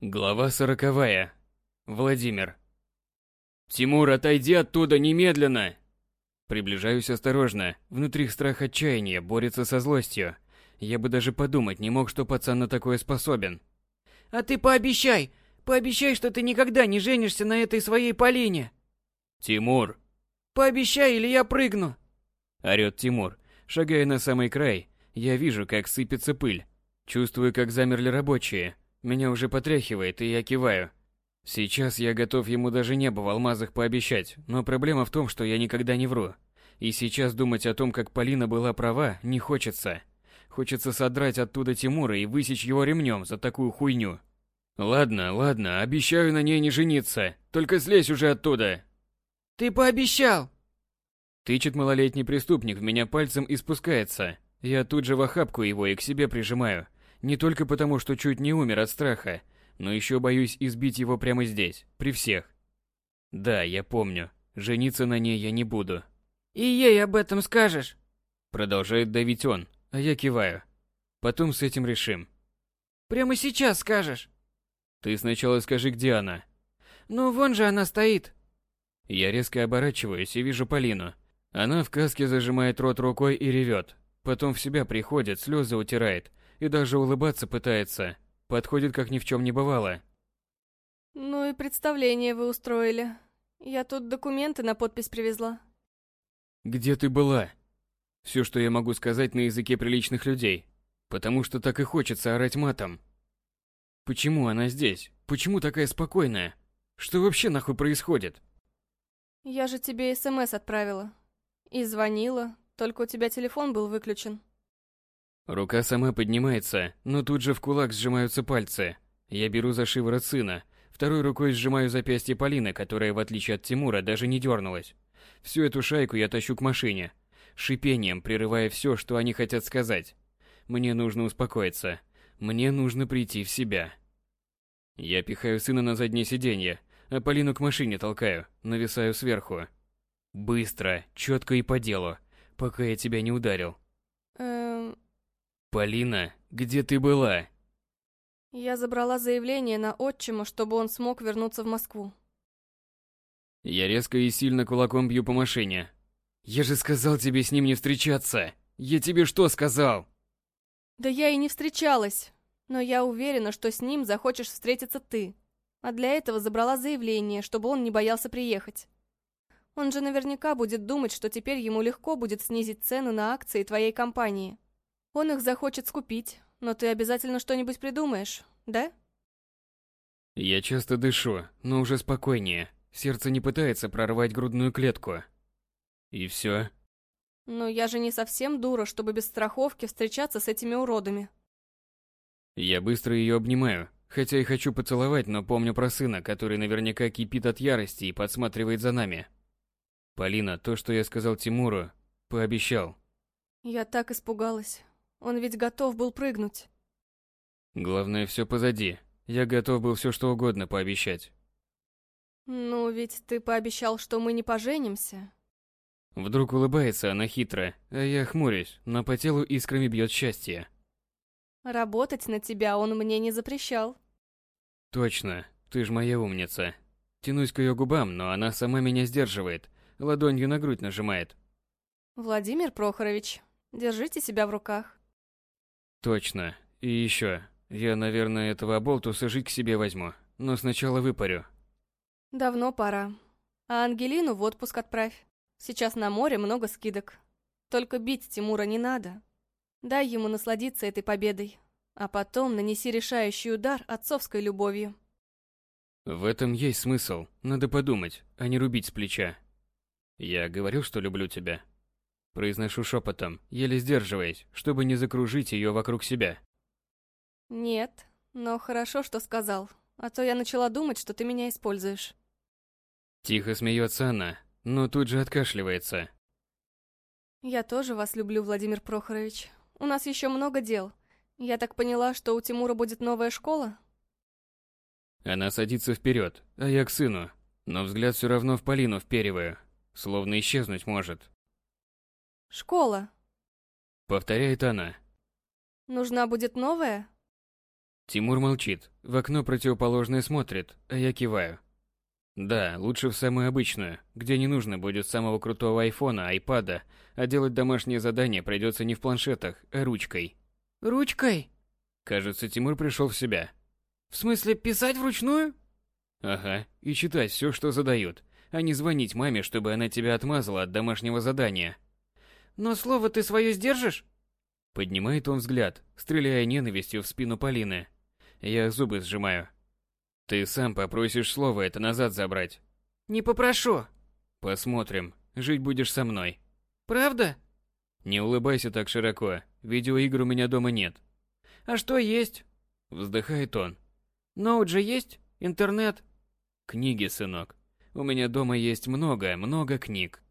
Глава сороковая. Владимир. «Тимур, отойди оттуда немедленно!» Приближаюсь осторожно, внутри страх отчаяния борется со злостью. Я бы даже подумать не мог, что пацан на такое способен. «А ты пообещай! Пообещай, что ты никогда не женишься на этой своей Полине!» «Тимур!» «Пообещай, или я прыгну!» Орёт Тимур, шагая на самый край. Я вижу, как сыпется пыль. Чувствую, как замерли рабочие. Меня уже потряхивает, и я киваю. Сейчас я готов ему даже небо в алмазах пообещать, но проблема в том, что я никогда не вру. И сейчас думать о том, как Полина была права, не хочется. Хочется содрать оттуда Тимура и высечь его ремнем за такую хуйню. Ладно, ладно, обещаю на ней не жениться. Только слезь уже оттуда. Ты пообещал. Тычет малолетний преступник в меня пальцем и спускается. Я тут же в охапку его и к себе прижимаю. Не только потому, что чуть не умер от страха, но еще боюсь избить его прямо здесь, при всех. Да, я помню. Жениться на ней я не буду. И ей об этом скажешь? Продолжает давить он, а я киваю. Потом с этим решим. Прямо сейчас скажешь? Ты сначала скажи, где она. Ну, вон же она стоит. Я резко оборачиваюсь и вижу Полину. Она в каске зажимает рот рукой и ревет. Потом в себя приходит, слезы утирает и даже улыбаться пытается. Подходит, как ни в чем не бывало. Ну и представление вы устроили. Я тут документы на подпись привезла. Где ты была? Все, что я могу сказать на языке приличных людей. Потому что так и хочется орать матом. Почему она здесь? Почему такая спокойная? Что вообще нахуй происходит? Я же тебе СМС отправила. И звонила, только у тебя телефон был выключен. Рука сама поднимается, но тут же в кулак сжимаются пальцы. Я беру за шиворот сына, второй рукой сжимаю запястье Полины, которая, в отличие от Тимура, даже не дернулась. Всю эту шайку я тащу к машине, шипением прерывая все, что они хотят сказать. Мне нужно успокоиться. Мне нужно прийти в себя. Я пихаю сына на заднее сиденье, а Полину к машине толкаю, нависаю сверху. Быстро, четко и по делу, пока я тебя не ударил. Полина, где ты была? Я забрала заявление на отчима, чтобы он смог вернуться в Москву. Я резко и сильно кулаком бью по машине. Я же сказал тебе с ним не встречаться. Я тебе что сказал? Да я и не встречалась. Но я уверена, что с ним захочешь встретиться ты. А для этого забрала заявление, чтобы он не боялся приехать. Он же наверняка будет думать, что теперь ему легко будет снизить цены на акции твоей компании. Он их захочет скупить, но ты обязательно что-нибудь придумаешь, да? Я часто дышу, но уже спокойнее. Сердце не пытается прорвать грудную клетку. И все. Но я же не совсем дура, чтобы без страховки встречаться с этими уродами. Я быстро ее обнимаю, хотя и хочу поцеловать, но помню про сына, который наверняка кипит от ярости и подсматривает за нами. Полина, то, что я сказал Тимуру, пообещал. Я так испугалась. Он ведь готов был прыгнуть. Главное, все позади. Я готов был все что угодно пообещать. Ну, ведь ты пообещал, что мы не поженимся. Вдруг улыбается она хитро, а я хмурюсь, но по телу искрами бьет счастье. Работать на тебя он мне не запрещал. Точно, ты ж моя умница. Тянусь к ее губам, но она сама меня сдерживает, ладонью на грудь нажимает. Владимир Прохорович, держите себя в руках. Точно. И еще, я, наверное, этого оболтуса жить к себе возьму, но сначала выпарю. Давно пора. А Ангелину в отпуск отправь. Сейчас на море много скидок. Только бить Тимура не надо. Дай ему насладиться этой победой, а потом нанеси решающий удар отцовской любовью. В этом есть смысл. Надо подумать, а не рубить с плеча. Я говорил, что люблю тебя. Произношу шепотом, еле сдерживаясь, чтобы не закружить ее вокруг себя. Нет, но хорошо, что сказал, а то я начала думать, что ты меня используешь. Тихо смеется она, но тут же откашливается. Я тоже вас люблю, Владимир Прохорович. У нас еще много дел. Я так поняла, что у Тимура будет новая школа? Она садится вперед, а я к сыну, но взгляд все равно в Полину впериваю, словно исчезнуть может. Школа. Повторяет она. Нужна будет новая? Тимур молчит, в окно противоположное смотрит, а я киваю. Да, лучше в самую обычную, где не нужно будет самого крутого айфона, айпада, а делать домашнее задание придется не в планшетах, а ручкой. Ручкой? Кажется, Тимур пришел в себя. В смысле, писать вручную? Ага, и читать все, что задают, а не звонить маме, чтобы она тебя отмазала от домашнего задания. Но слово ты свое сдержишь? Поднимает он взгляд, стреляя ненавистью в спину Полины. Я зубы сжимаю. Ты сам попросишь слово это назад забрать. Не попрошу. Посмотрим. Жить будешь со мной. Правда? Не улыбайся так широко. Видеоигр у меня дома нет. А что есть? Вздыхает он. Ноут же есть? Интернет? Книги, сынок. У меня дома есть много, много книг.